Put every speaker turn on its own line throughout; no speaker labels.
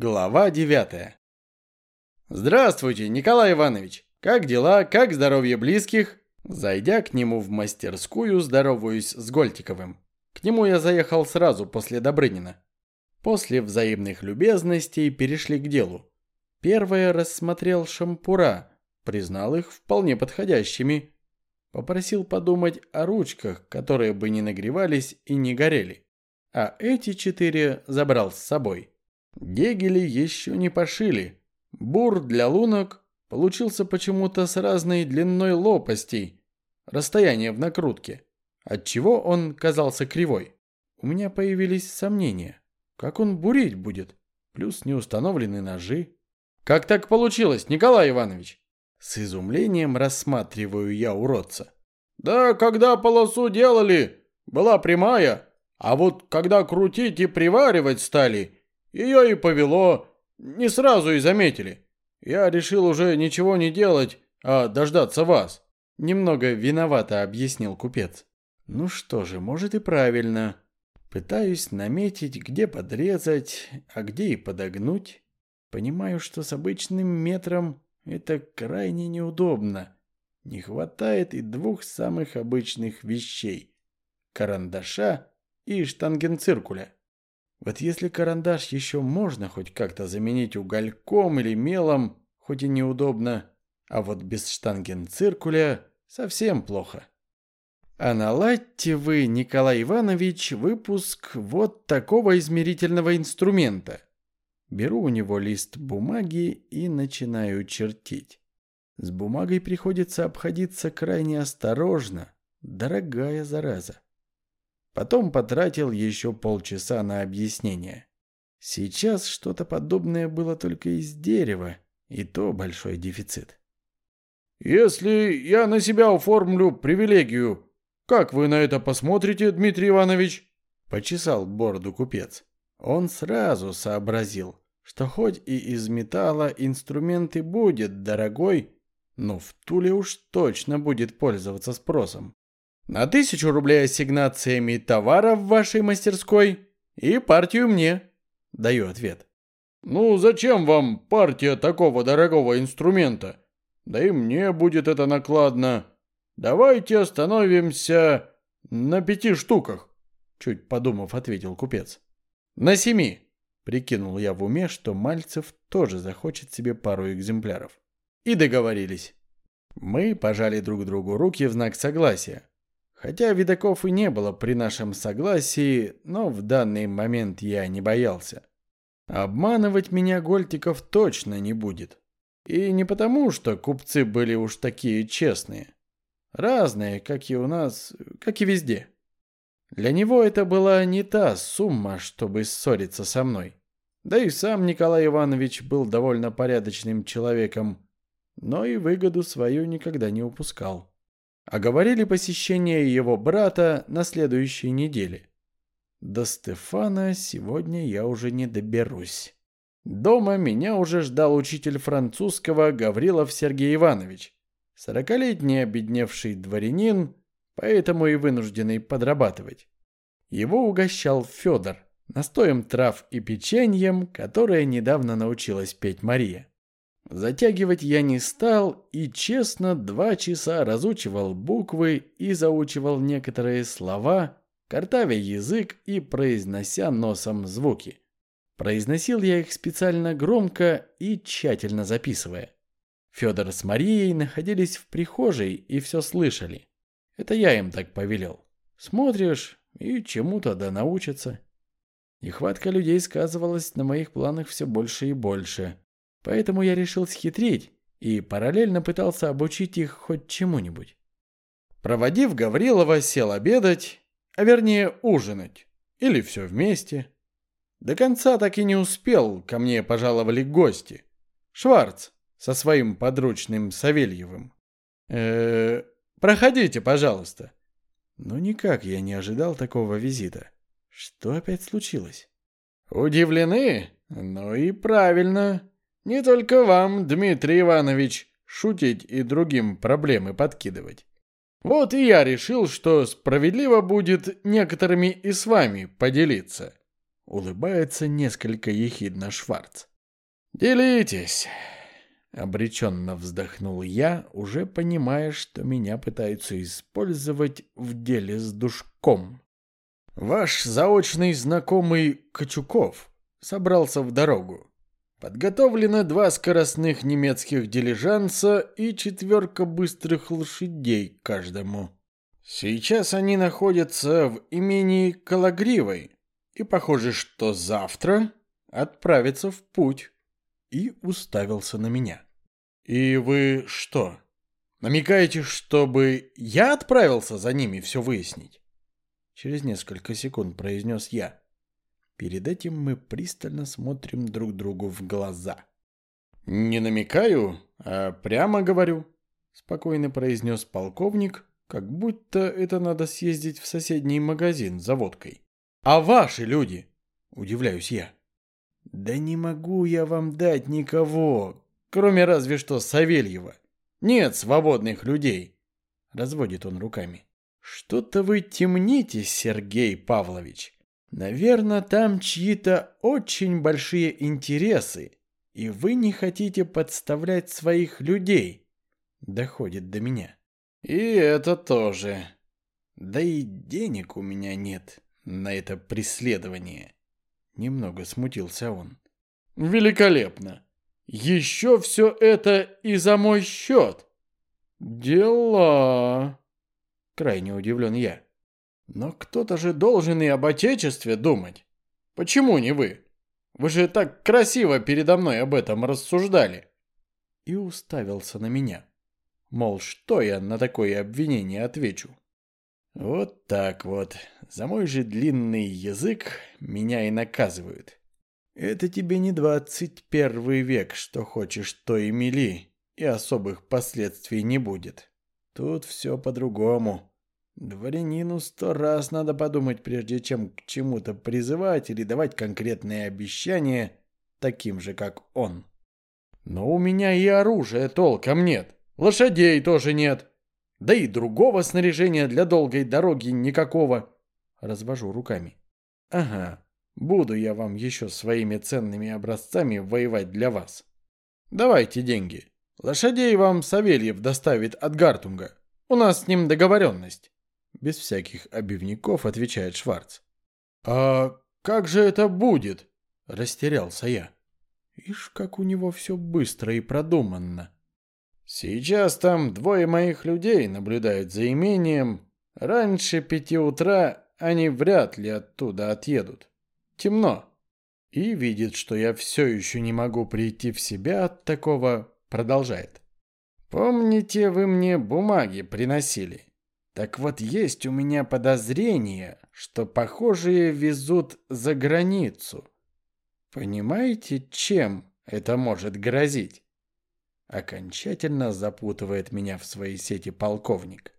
Глава 9 «Здравствуйте, Николай Иванович! Как дела? Как здоровье близких?» Зайдя к нему в мастерскую, здороваюсь с Гольтиковым. К нему я заехал сразу после Добрынина. После взаимных любезностей перешли к делу. Первое рассмотрел шампура, признал их вполне подходящими. Попросил подумать о ручках, которые бы не нагревались и не горели. А эти четыре забрал с собой. Дегели еще не пошили. Бур для лунок получился почему-то с разной длиной лопастей, расстояние в накрутке, отчего он казался кривой. У меня появились сомнения. Как он бурить будет? Плюс неустановленные ножи. Как так получилось, Николай Иванович? С изумлением рассматриваю я уродца. Да когда полосу делали, была прямая, а вот когда крутить и приваривать стали, ее и повело, не сразу и заметили. Я решил уже ничего не делать, а дождаться вас. Немного виновато объяснил купец. Ну что же, может и правильно. Пытаюсь наметить, где подрезать, а где и подогнуть. Понимаю, что с обычным метром это крайне неудобно. Не хватает и двух самых обычных вещей. Карандаша и штангенциркуля. Вот если карандаш еще можно хоть как-то заменить угольком или мелом, хоть и неудобно, а вот без штангенциркуля совсем плохо. А наладьте вы, Николай Иванович, выпуск вот такого измерительного инструмента. Беру у него лист бумаги и начинаю чертить. С бумагой приходится обходиться крайне осторожно. Дорогая зараза. Потом потратил еще полчаса на объяснение. Сейчас что-то подобное было только из дерева, и то большой дефицит. «Если я на себя оформлю привилегию, как вы на это посмотрите, Дмитрий Иванович?» Почесал бороду купец. Он сразу сообразил, что хоть и из металла инструмент и будет дорогой, но в Туле уж точно будет пользоваться спросом. На тысячу рублей ассигнациями товара в вашей мастерской и партию мне. Даю ответ. Ну, зачем вам партия такого дорогого инструмента? Да и мне будет это накладно. Давайте остановимся на пяти штуках. Чуть подумав, ответил купец. На семи. Прикинул я в уме, что Мальцев тоже захочет себе пару экземпляров. И договорились. Мы пожали друг другу руки в знак согласия. Хотя видаков и не было при нашем согласии, но в данный момент я не боялся. Обманывать меня Гольтиков точно не будет. И не потому, что купцы были уж такие честные. Разные, как и у нас, как и везде. Для него это была не та сумма, чтобы ссориться со мной. Да и сам Николай Иванович был довольно порядочным человеком, но и выгоду свою никогда не упускал. Оговорили посещение его брата на следующей неделе. До Стефана сегодня я уже не доберусь. Дома меня уже ждал учитель французского Гаврилов Сергей Иванович, сорокалетний обедневший дворянин, поэтому и вынужденный подрабатывать. Его угощал Федор, настоем трав и печеньем, которое недавно научилась петь Мария. Затягивать я не стал и честно два часа разучивал буквы и заучивал некоторые слова, картавя язык и произнося носом звуки. Произносил я их специально громко и тщательно записывая. Федор с Марией находились в прихожей и все слышали. Это я им так повелел. Смотришь и чему-то да научатся. Нехватка людей сказывалась на моих планах все больше и больше. Поэтому я решил схитрить и параллельно пытался обучить их хоть чему-нибудь. Проводив Гаврилова, сел обедать, а вернее ужинать. Или все вместе. До конца так и не успел, ко мне пожаловали гости. Шварц со своим подручным Савельевым. э, -э проходите, пожалуйста. Но никак я не ожидал такого визита. Что опять случилось? Удивлены? Ну и правильно. Не только вам, Дмитрий Иванович, шутить и другим проблемы подкидывать. Вот и я решил, что справедливо будет некоторыми и с вами поделиться. Улыбается несколько ехидно Шварц. «Делитесь!» Обреченно вздохнул я, уже понимая, что меня пытаются использовать в деле с душком. Ваш заочный знакомый Качуков собрался в дорогу. Подготовлено два скоростных немецких дилижанса и четверка быстрых лошадей каждому. Сейчас они находятся в имении Калагривой, и похоже, что завтра отправятся в путь. И уставился на меня. «И вы что, намекаете, чтобы я отправился за ними все выяснить?» Через несколько секунд произнес я. Перед этим мы пристально смотрим друг другу в глаза. «Не намекаю, а прямо говорю», — спокойно произнес полковник, как будто это надо съездить в соседний магазин за водкой. «А ваши люди?» — удивляюсь я. «Да не могу я вам дать никого, кроме разве что Савельева. Нет свободных людей», — разводит он руками. «Что-то вы темните, Сергей Павлович. Наверное, там чьи-то очень большие интересы, и вы не хотите подставлять своих людей», — доходит до меня. «И это тоже. Да и денег у меня нет на это преследование». Немного смутился он. «Великолепно! Еще все это и за мой счет!» «Дела!» Крайне удивлен я. «Но кто-то же должен и об отечестве думать. Почему не вы? Вы же так красиво передо мной об этом рассуждали!» И уставился на меня. Мол, что я на такое обвинение отвечу? Вот так вот. За мой же длинный язык меня и наказывают. Это тебе не двадцать первый век, что хочешь, то и мели, и особых последствий не будет. Тут все по-другому. Дворянину сто раз надо подумать, прежде чем к чему-то призывать или давать конкретные обещания, таким же, как он. Но у меня и оружия толком нет, лошадей тоже нет. Да и другого снаряжения для долгой дороги никакого. Развожу руками. Ага, буду я вам еще своими ценными образцами воевать для вас. Давайте деньги. Лошадей вам Савельев доставит от Гартунга. У нас с ним договоренность. Без всяких обивников отвечает Шварц. А как же это будет? Растерялся я. Ишь, как у него все быстро и продуманно. Сейчас там двое моих людей наблюдают за имением. Раньше пяти утра они вряд ли оттуда отъедут. Темно. И видит, что я все еще не могу прийти в себя от такого, продолжает. Помните, вы мне бумаги приносили? Так вот, есть у меня подозрение, что похожие везут за границу. Понимаете, чем это может грозить? Окончательно запутывает меня в свои сети полковник.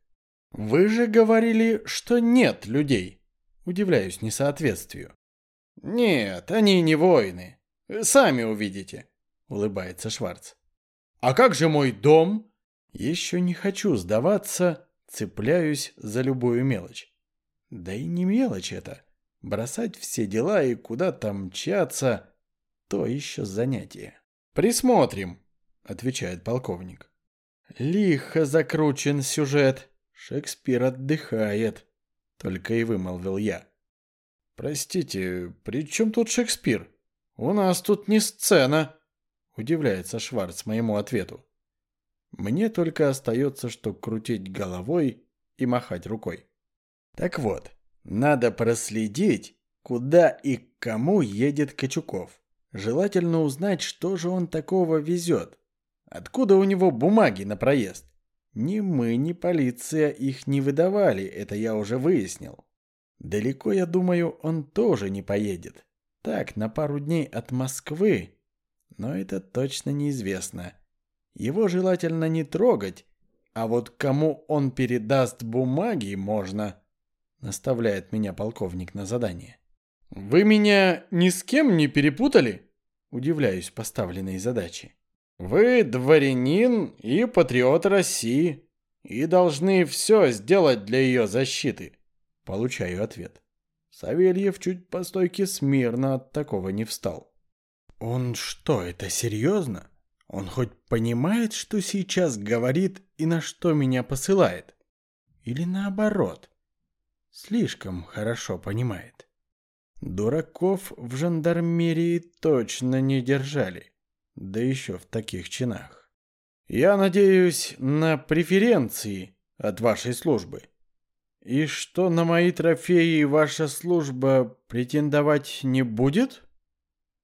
«Вы же говорили, что нет людей!» Удивляюсь несоответствию. «Нет, они не воины. Сами увидите», — улыбается Шварц. «А как же мой дом?» «Еще не хочу сдаваться, цепляюсь за любую мелочь». «Да и не мелочь это. Бросать все дела и куда-то мчаться — то еще занятие». «Присмотрим», отвечает полковник. Лихо закручен сюжет. Шекспир отдыхает, только и вымолвил я. Простите, при чем тут Шекспир? У нас тут не сцена, удивляется Шварц моему ответу. Мне только остается, что крутить головой и махать рукой. Так вот, надо проследить, куда и к кому едет Качуков. Желательно узнать, что же он такого везет. Откуда у него бумаги на проезд? Ни мы, ни полиция их не выдавали, это я уже выяснил. Далеко, я думаю, он тоже не поедет. Так, на пару дней от Москвы. Но это точно неизвестно. Его желательно не трогать, а вот кому он передаст бумаги, можно, наставляет меня полковник на задание. Вы меня ни с кем не перепутали? Удивляюсь поставленной задаче. Вы дворянин и патриот России и должны все сделать для ее защиты. Получаю ответ. Савельев чуть по стойке смирно от такого не встал. Он что, это серьезно? Он хоть понимает, что сейчас говорит и на что меня посылает? Или наоборот? Слишком хорошо понимает. Дураков в жандармерии точно не держали. Да еще в таких чинах. Я надеюсь на преференции от вашей службы. И что на мои трофеи ваша служба претендовать не будет?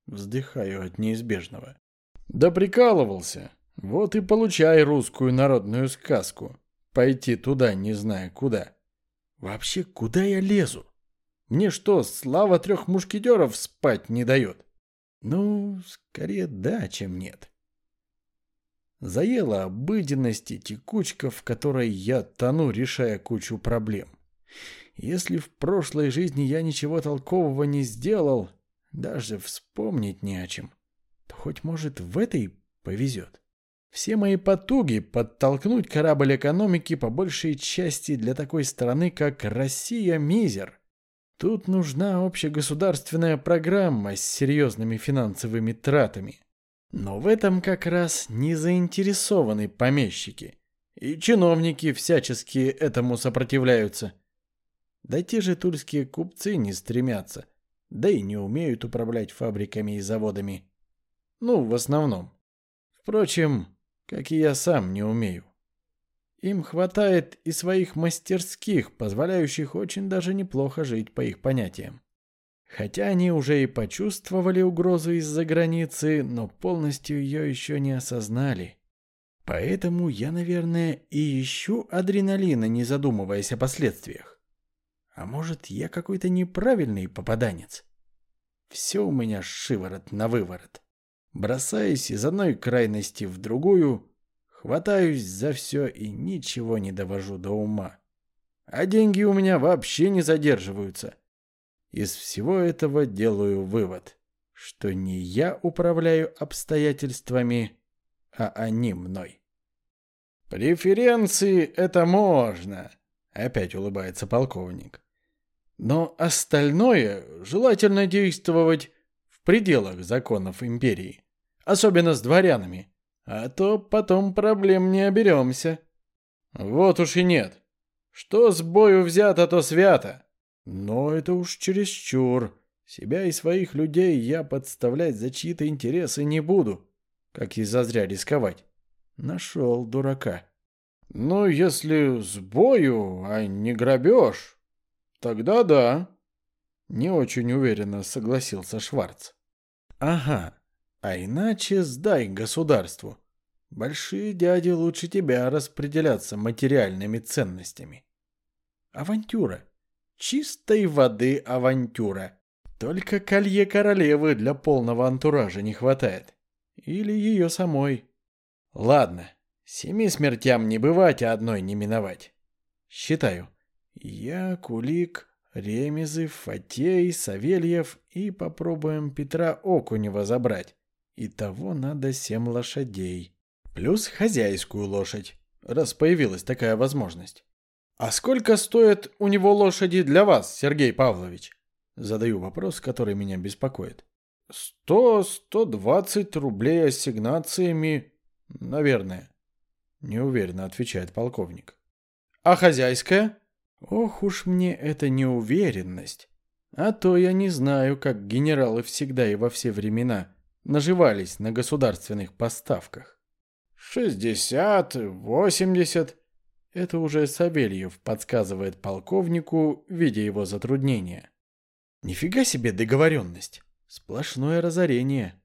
Вздыхаю от неизбежного. Да прикалывался. Вот и получай русскую народную сказку. Пойти туда, не зная куда. Вообще, куда я лезу? Мне что, слава трех мушкетеров спать не дает? Ну, скорее да, чем нет. Заела обыденность и текучка, в которой я тону, решая кучу проблем. Если в прошлой жизни я ничего толкового не сделал, даже вспомнить не о чем, то хоть, может, в этой повезет. Все мои потуги подтолкнуть корабль экономики по большей части для такой страны, как Россия, мизер. Тут нужна общегосударственная программа с серьезными финансовыми тратами. Но в этом как раз не заинтересованы помещики. И чиновники всячески этому сопротивляются. Да те же тульские купцы не стремятся, да и не умеют управлять фабриками и заводами. Ну, в основном. Впрочем, как и я сам не умею. Им хватает и своих мастерских, позволяющих очень даже неплохо жить по их понятиям. Хотя они уже и почувствовали угрозу из-за границы, но полностью ее еще не осознали. Поэтому я, наверное, и ищу адреналина, не задумываясь о последствиях. А может, я какой-то неправильный попаданец? Все у меня шиворот на выворот. Бросаюсь из одной крайности в другую, хватаюсь за все и ничего не довожу до ума. А деньги у меня вообще не задерживаются. Из всего этого делаю вывод, что не я управляю обстоятельствами, а они мной. «Преференции — это можно», — опять улыбается полковник. «Но остальное желательно действовать в пределах законов империи, особенно с дворянами, а то потом проблем не оберемся». «Вот уж и нет. Что с бою взято, то свято. Но это уж чересчур. Себя и своих людей я подставлять за чьи-то интересы не буду. Как и зазря рисковать. Нашел дурака. Ну, если с бою, а не грабеж, тогда да. Не очень уверенно согласился Шварц. Ага, а иначе сдай государству. Большие дяди лучше тебя распределяться материальными ценностями. Авантюра. Чистой воды авантюра. Только колье королевы для полного антуража не хватает. Или ее самой. Ладно, семи смертям не бывать, а одной не миновать. Считаю. Я, Кулик, Ремезы, Фатей, Савельев и попробуем Петра Окунева забрать. И того надо семь лошадей. Плюс хозяйскую лошадь, раз появилась такая возможность. «А сколько стоят у него лошади для вас, Сергей Павлович?» Задаю вопрос, который меня беспокоит. «Сто, сто двадцать рублей ассигнациями, наверное», — неуверенно отвечает полковник. «А хозяйская?» «Ох уж мне эта неуверенность. А то я не знаю, как генералы всегда и во все времена наживались на государственных поставках. Шестьдесят, восемьдесят...» Это уже Савельев подсказывает полковнику, видя его затруднения. Нифига себе договоренность. Сплошное разорение.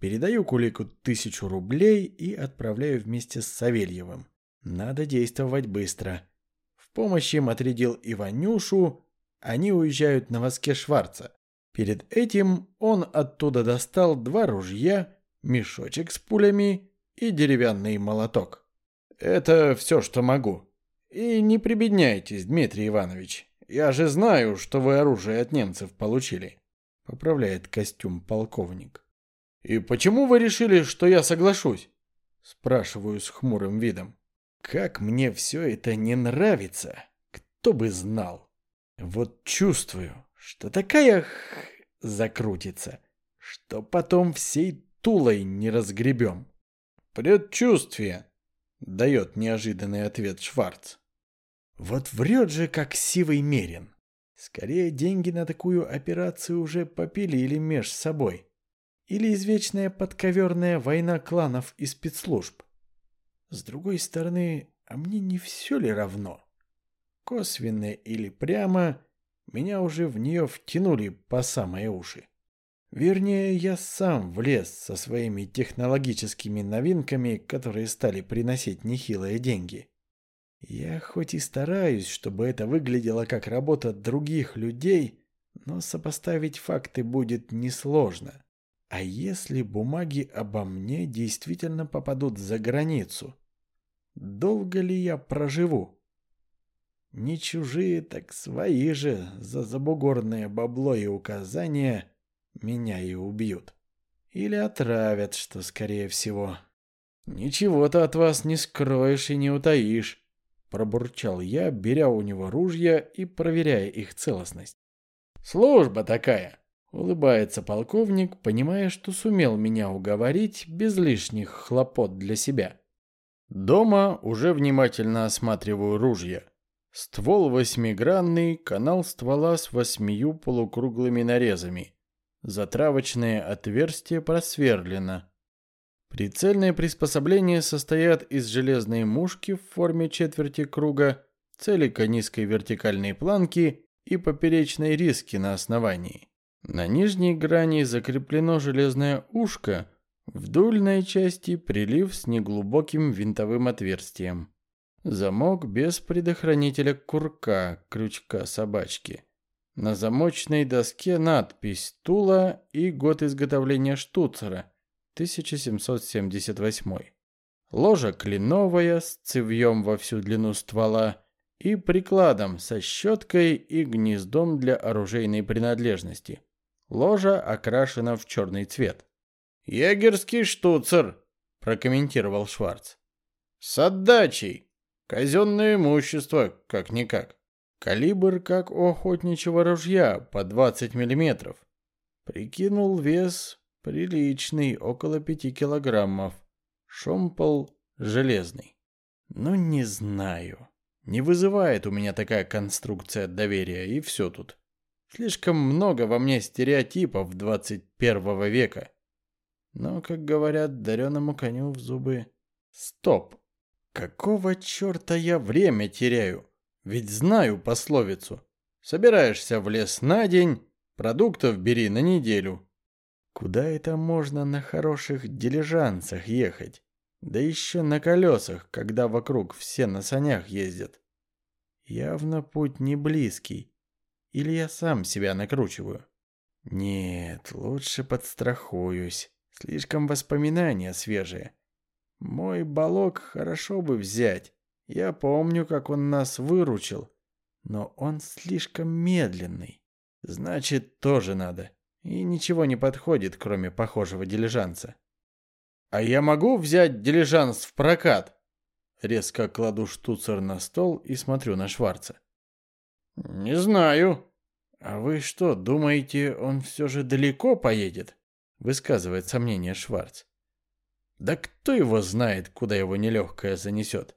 Передаю Кулику тысячу рублей и отправляю вместе с Савельевым. Надо действовать быстро. В помощь им отрядил Иванюшу. Они уезжают на воске Шварца. Перед этим он оттуда достал два ружья, мешочек с пулями и деревянный молоток. Это все, что могу. И не прибедняйтесь, Дмитрий Иванович. Я же знаю, что вы оружие от немцев получили. Поправляет костюм полковник. И почему вы решили, что я соглашусь? Спрашиваю с хмурым видом. Как мне все это не нравится, кто бы знал. Вот чувствую, что такая х... закрутится, что потом всей тулой не разгребем. Предчувствие, дает неожиданный ответ Шварц. Вот врет же, как сивый мерин. Скорее, деньги на такую операцию уже попилили меж собой. Или извечная подковерная война кланов и спецслужб. С другой стороны, а мне не все ли равно? Косвенно или прямо, меня уже в нее втянули по самые уши. Вернее, я сам влез со своими технологическими новинками, которые стали приносить нехилые деньги. Я хоть и стараюсь, чтобы это выглядело как работа других людей, но сопоставить факты будет несложно. А если бумаги обо мне действительно попадут за границу? Долго ли я проживу? Не чужие, так свои же за забугорное бабло и указания меня и убьют. Или отравят, что скорее всего. Ничего-то от вас не скроешь и не утаишь. Пробурчал я, беря у него ружья и проверяя их целостность. «Служба такая!» — улыбается полковник, понимая, что сумел меня уговорить без лишних хлопот для себя. Дома уже внимательно осматриваю ружья. Ствол восьмигранный, канал ствола с восьмию полукруглыми нарезами. Затравочное отверстие просверлено. Прицельные приспособления состоят из железной мушки в форме четверти круга, целика низкой вертикальной планки и поперечной риски на основании. На нижней грани закреплено железное ушко, в дульной части прилив с неглубоким винтовым отверстием. Замок без предохранителя курка, крючка собачки. На замочной доске надпись «Тула» и год изготовления штуцера – 1778. Ложа кленовая с цевьем во всю длину ствола и прикладом со щеткой и гнездом для оружейной принадлежности. Ложа окрашена в черный цвет. «Егерский штуцер», – прокомментировал Шварц. «С отдачей. Казенное имущество, как-никак. Калибр, как у охотничьего ружья, по 20 миллиметров. Прикинул вес Приличный, около пяти килограммов. Шомпол железный. Ну, не знаю. Не вызывает у меня такая конструкция доверия, и все тут. Слишком много во мне стереотипов 21 века. Но, как говорят, дареному коню в зубы... Стоп! Какого черта я время теряю? Ведь знаю пословицу. Собираешься в лес на день, продуктов бери на неделю. Куда это можно на хороших дилижансах ехать? Да еще на колесах, когда вокруг все на санях ездят. Явно путь не близкий. Или я сам себя накручиваю? Нет, лучше подстрахуюсь. Слишком воспоминания свежие. Мой балок хорошо бы взять. Я помню, как он нас выручил. Но он слишком медленный. Значит, тоже надо и ничего не подходит, кроме похожего дилижанса. «А я могу взять дилижанс в прокат?» Резко кладу штуцер на стол и смотрю на Шварца. «Не знаю». «А вы что, думаете, он все же далеко поедет?» Высказывает сомнение Шварц. «Да кто его знает, куда его нелегкое занесет?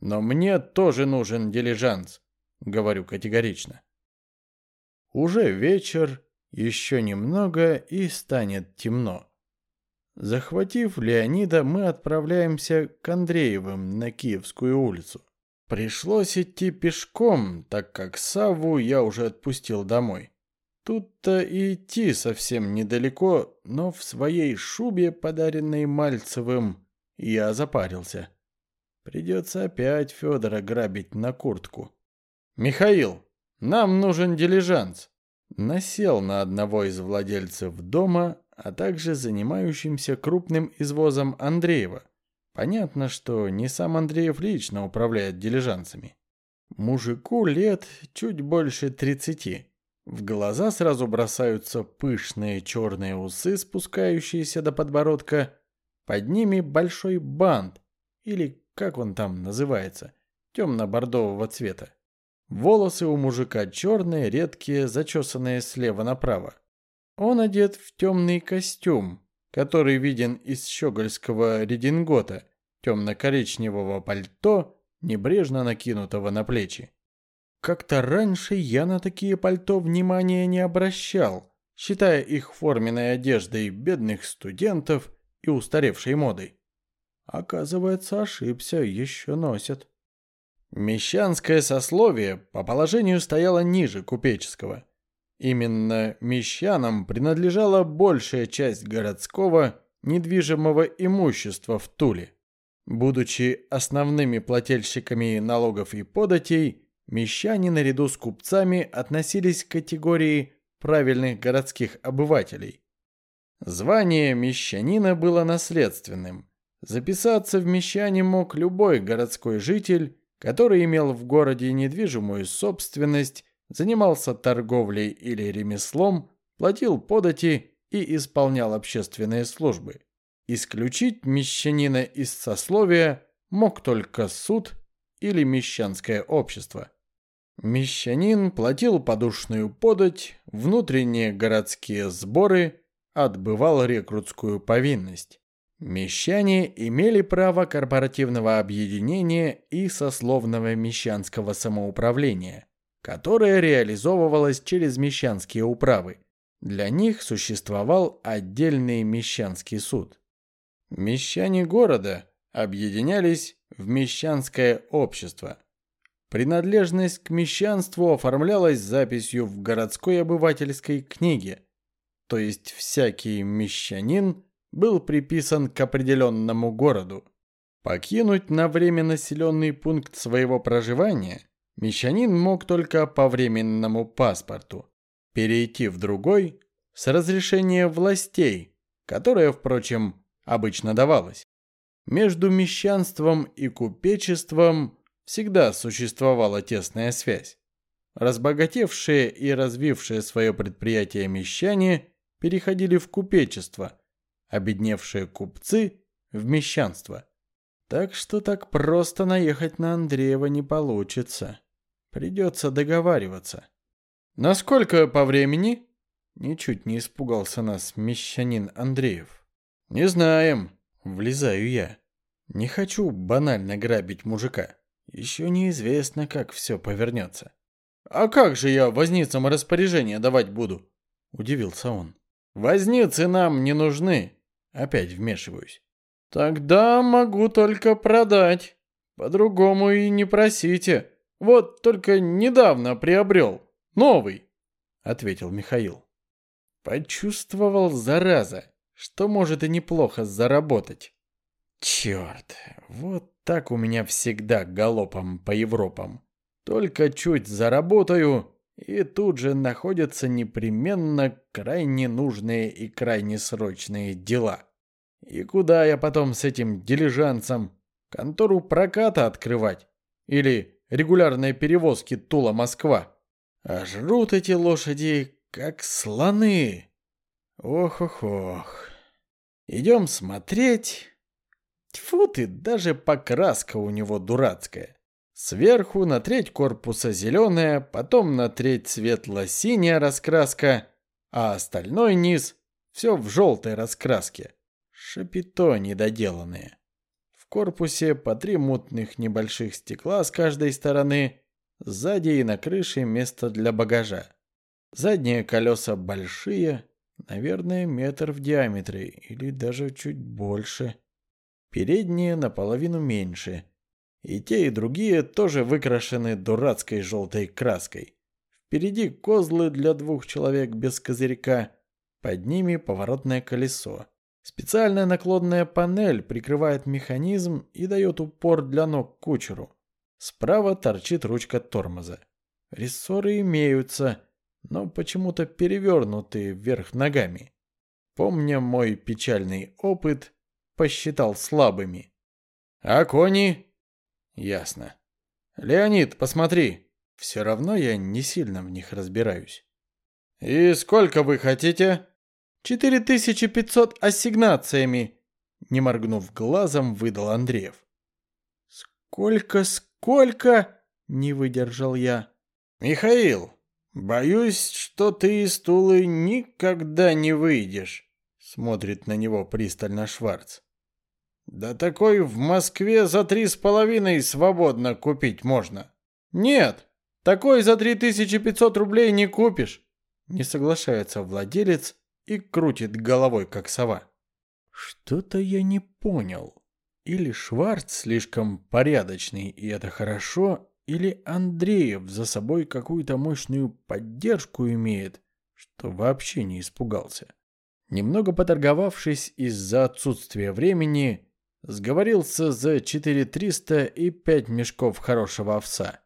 Но мне тоже нужен дилижанс», — говорю категорично. Уже вечер, еще немного и станет темно. Захватив Леонида, мы отправляемся к Андреевым на Киевскую улицу. Пришлось идти пешком, так как Савву я уже отпустил домой. Тут-то и идти совсем недалеко, но в своей шубе, подаренной Мальцевым, я запарился. Придется опять Федора грабить на куртку. «Михаил, нам нужен дилижанс насел на одного из владельцев дома, а также занимающимся крупным извозом Андреева. Понятно, что не сам Андреев лично управляет дилижансами. Мужику лет чуть больше тридцати. В глаза сразу бросаются пышные черные усы, спускающиеся до подбородка. Под ними большой бант, или как он там называется, темно-бордового цвета. Волосы у мужика черные, редкие, зачесанные слева направо. Он одет в темный костюм, который виден из щегольского редингота, темно-коричневого пальто, небрежно накинутого на плечи. Как-то раньше я на такие пальто внимания не обращал, считая их форменной одеждой бедных студентов и устаревшей модой. Оказывается, ошибся, еще носят. Мещанское сословие по положению стояло ниже купеческого. Именно мещанам принадлежала большая часть городского недвижимого имущества в Туле. Будучи основными плательщиками налогов и податей, мещане наряду с купцами относились к категории правильных городских обывателей. Звание мещанина было наследственным. Записаться в мещане мог любой городской житель, который имел в городе недвижимую собственность, занимался торговлей или ремеслом, платил подати и исполнял общественные службы. Исключить мещанина из сословия мог только суд или мещанское общество. Мещанин платил подушную подать, внутренние городские сборы, отбывал рекрутскую повинность. Мещане имели право корпоративного объединения и сословного мещанского самоуправления, которое реализовывалось через мещанские управы. Для них существовал отдельный мещанский суд. Мещане города объединялись в мещанское общество. Принадлежность к мещанству оформлялась записью в городской обывательской книге, то есть всякий мещанин – был приписан к определенному городу. Покинуть на время населенный пункт своего проживания мещанин мог только по временному паспорту, перейти в другой с разрешения властей, которое, впрочем, обычно давалось. Между мещанством и купечеством всегда существовала тесная связь. Разбогатевшие и развившие свое предприятие мещане переходили в купечество – обедневшие купцы в мещанство. Так что так просто наехать на Андреева не получится. Придется договариваться. Насколько по времени? Ничуть не испугался нас мещанин Андреев. Не знаем. Влезаю я. Не хочу банально грабить мужика. Еще неизвестно, как все повернется. А как же я возницам распоряжение давать буду? Удивился он. Возницы нам не нужны. Опять вмешиваюсь. Тогда могу только продать. По-другому и не просите. Вот только недавно приобрел. Новый, ответил Михаил. Почувствовал, зараза, что может и неплохо заработать. Черт, вот так у меня всегда галопом по Европам. Только чуть заработаю, и тут же находятся непременно крайне нужные и крайне срочные дела. И куда я потом с этим дилижансом? Контору проката открывать? Или регулярные перевозки Тула-Москва? А жрут эти лошади, как слоны. Ох-ох-ох. Идем смотреть. Тьфу ты, даже покраска у него дурацкая. Сверху на треть корпуса зеленая, потом на треть светло-синяя раскраска, а остальной низ все в желтой раскраске. Шапито недоделанные. В корпусе по три мутных небольших стекла с каждой стороны, сзади и на крыше место для багажа. Задние колеса большие, наверное, метр в диаметре или даже чуть больше. Передние наполовину меньше – и те, и другие тоже выкрашены дурацкой желтой краской. Впереди козлы для двух человек без козырька, под ними поворотное колесо. Специальная наклонная панель прикрывает механизм и дает упор для ног кучеру. Справа торчит ручка тормоза. Рессоры имеются, но почему-то перевернуты вверх ногами. Помня мой печальный опыт, посчитал слабыми. «А кони?» Ясно. Леонид, посмотри. Все равно я не сильно в них разбираюсь. И сколько вы хотите? 4500 ассигнациями. Не моргнув глазом, выдал Андреев. Сколько, сколько? Не выдержал я. «Михаил, боюсь, что ты из Тулы никогда не выйдешь», — смотрит на него пристально Шварц. «Да такой в Москве за три с половиной свободно купить можно». «Нет, такой за 3500 рублей не купишь», — не соглашается владелец и крутит головой, как сова. «Что-то я не понял. Или Шварц слишком порядочный, и это хорошо, или Андреев за собой какую-то мощную поддержку имеет, что вообще не испугался. Немного поторговавшись из-за отсутствия времени, сговорился за 4300 и 5 мешков хорошего овса.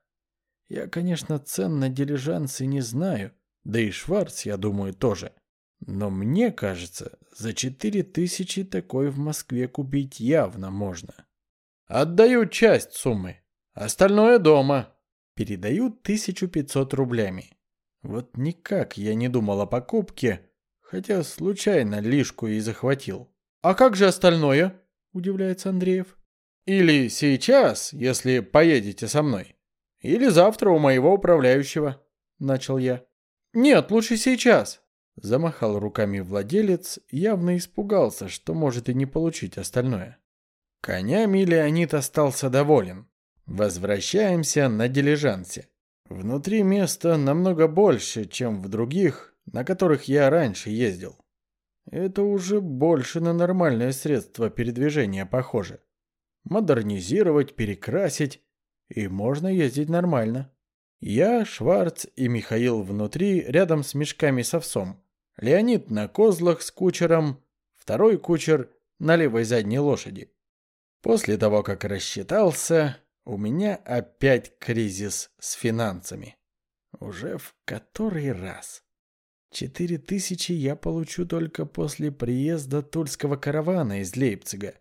Я, конечно, цен на дилижансы не знаю, да и Шварц, я думаю, тоже. Но мне кажется, за 4000 такой в Москве купить явно можно. Отдаю часть суммы, остальное дома. Передаю 1500 рублями. Вот никак я не думал о покупке, хотя случайно лишку и захватил. А как же остальное? Удивляется Андреев. Или сейчас, если поедете со мной. Или завтра у моего управляющего, начал я. Нет, лучше сейчас, Замахал руками владелец, явно испугался, что может и не получить остальное. Конями Леонид остался доволен. Возвращаемся на дилижансе. Внутри места намного больше, чем в других, на которых я раньше ездил. Это уже больше на нормальное средство передвижения похоже. Модернизировать, перекрасить, и можно ездить нормально. Я, Шварц и Михаил внутри, рядом с мешками с овсом. Леонид на козлах с кучером, второй кучер на левой задней лошади. После того, как рассчитался, у меня опять кризис с финансами. Уже в который раз. Четыре тысячи я получу только после приезда тульского каравана из Лейпцига.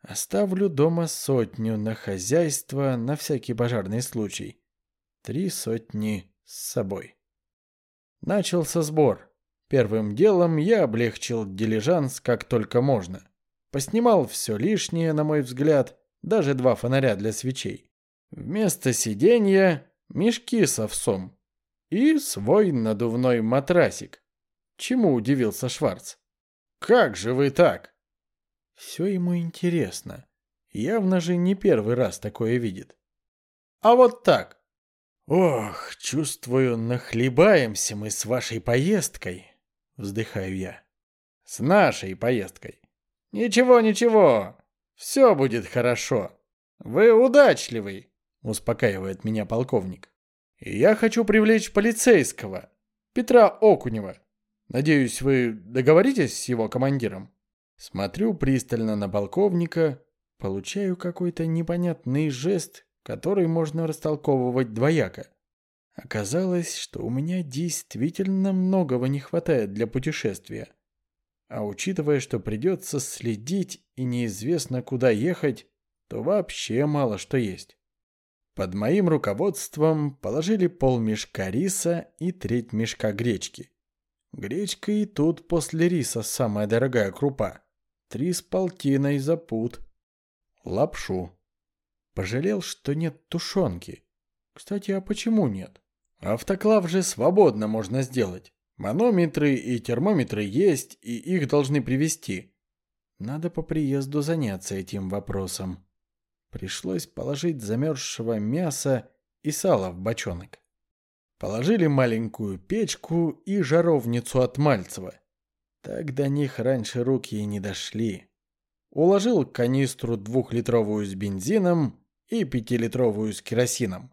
Оставлю дома сотню на хозяйство на всякий пожарный случай. Три сотни с собой. Начался сбор. Первым делом я облегчил дилижанс как только можно. Поснимал все лишнее, на мой взгляд, даже два фонаря для свечей. Вместо сиденья мешки с овсом и свой надувной матрасик. Чему удивился Шварц? «Как же вы так?» Все ему интересно. Явно же не первый раз такое видит. «А вот так!» «Ох, чувствую, нахлебаемся мы с вашей поездкой вздыхаю я. С нашей поездкой. Ничего, ничего. Все будет хорошо. Вы удачливый, успокаивает меня полковник. Я хочу привлечь полицейского, Петра Окунева. Надеюсь, вы договоритесь с его командиром? Смотрю пристально на полковника, получаю какой-то непонятный жест, который можно растолковывать двояко. Оказалось, что у меня действительно многого не хватает для путешествия. А учитывая, что придется следить и неизвестно куда ехать, то вообще мало что есть. Под моим руководством положили полмешка риса и треть мешка гречки. Гречка и тут после риса самая дорогая крупа. Три с полтиной за пуд. Лапшу. Пожалел, что нет тушенки. Кстати, а почему нет? Автоклав же свободно можно сделать. Манометры и термометры есть, и их должны привезти. Надо по приезду заняться этим вопросом. Пришлось положить замерзшего мяса и сала в бочонок. Положили маленькую печку и жаровницу от Мальцева. Так до них раньше руки и не дошли. Уложил канистру двухлитровую с бензином и пятилитровую с керосином.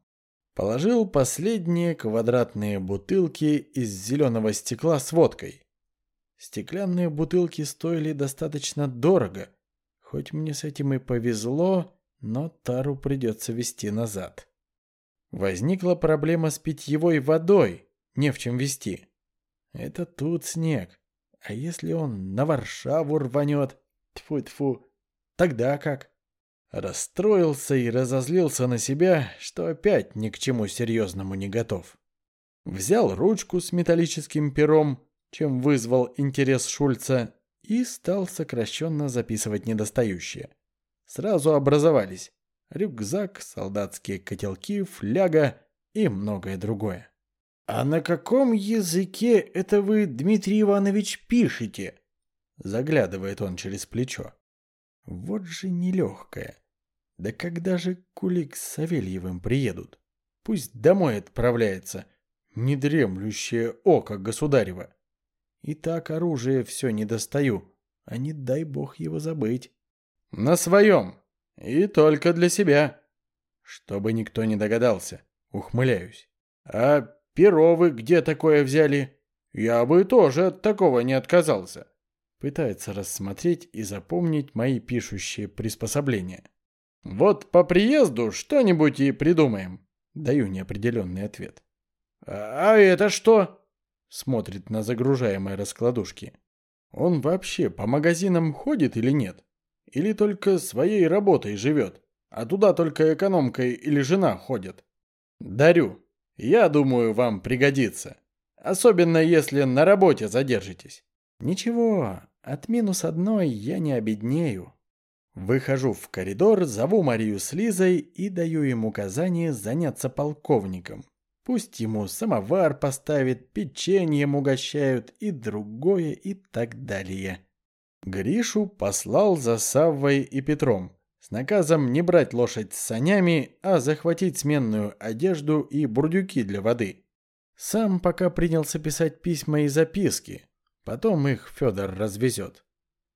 Положил последние квадратные бутылки из зеленого стекла с водкой. Стеклянные бутылки стоили достаточно дорого. Хоть мне с этим и повезло, но тару придется везти назад. Возникла проблема с питьевой водой, не в чем везти. Это тут снег. А если он на Варшаву рванет? Тьфу-тьфу. Тогда как? Расстроился и разозлился на себя, что опять ни к чему серьезному не готов. Взял ручку с металлическим пером, чем вызвал интерес Шульца, и стал сокращенно записывать недостающие. Сразу образовались рюкзак, солдатские котелки, фляга и многое другое. «А на каком языке это вы, Дмитрий Иванович, пишете?» Заглядывает он через плечо. Вот же нелегкое. Да когда же Кулик с Савельевым приедут? Пусть домой отправляется, недремлющее око государева. И так оружие все не достаю, а не дай бог его забыть. На своем. И только для себя. Чтобы никто не догадался. Ухмыляюсь. А перо вы где такое взяли? Я бы тоже от такого не отказался. Пытается рассмотреть и запомнить мои пишущие приспособления. Вот по приезду что-нибудь и придумаем. Даю неопределенный ответ. «А, а это что?» Смотрит на загружаемые раскладушки. Он вообще по магазинам ходит или нет? Или только своей работой живет, а туда только экономка или жена ходят? Дарю. Я думаю, вам пригодится. Особенно если на работе задержитесь. Ничего, от минус одной я не обеднею. Выхожу в коридор, зову Марию с Лизой и даю им указание заняться полковником. Пусть ему самовар поставит, печеньем угощают и другое и так далее. Гришу послал за Саввой и Петром с наказом не брать лошадь с санями, а захватить сменную одежду и бурдюки для воды. Сам пока принялся писать письма и записки, потом их Федор развезет.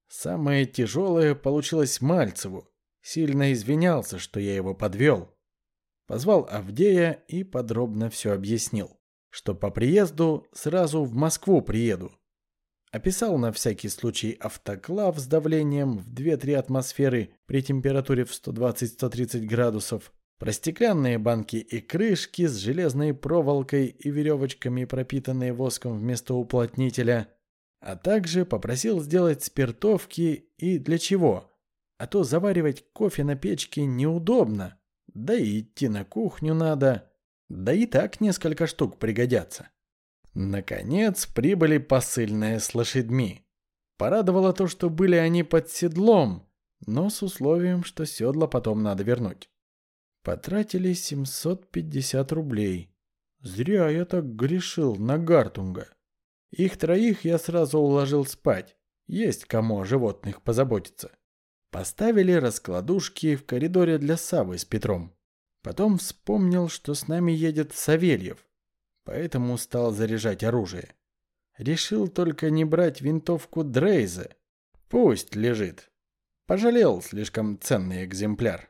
Самое тяжелое получилось Мальцеву. Сильно извинялся, что я его подвел. Позвал Авдея и подробно все объяснил, что по приезду сразу в Москву приеду. Описал на всякий случай автоклав с давлением в 2-3 атмосферы при температуре в 120-130 градусов, про банки и крышки с железной проволокой и веревочками, пропитанные воском вместо уплотнителя, а также попросил сделать спиртовки и для чего, а то заваривать кофе на печке неудобно. Да и идти на кухню надо. Да и так несколько штук пригодятся. Наконец прибыли посыльные с лошадьми. Порадовало то, что были они под седлом, но с условием, что седла потом надо вернуть. Потратили 750 рублей. Зря я так грешил на Гартунга. Их троих я сразу уложил спать. Есть кому о животных позаботиться. Поставили раскладушки в коридоре для Савы с Петром. Потом вспомнил, что с нами едет Савельев, поэтому стал заряжать оружие. Решил только не брать винтовку Дрейза. Пусть лежит. Пожалел слишком ценный экземпляр.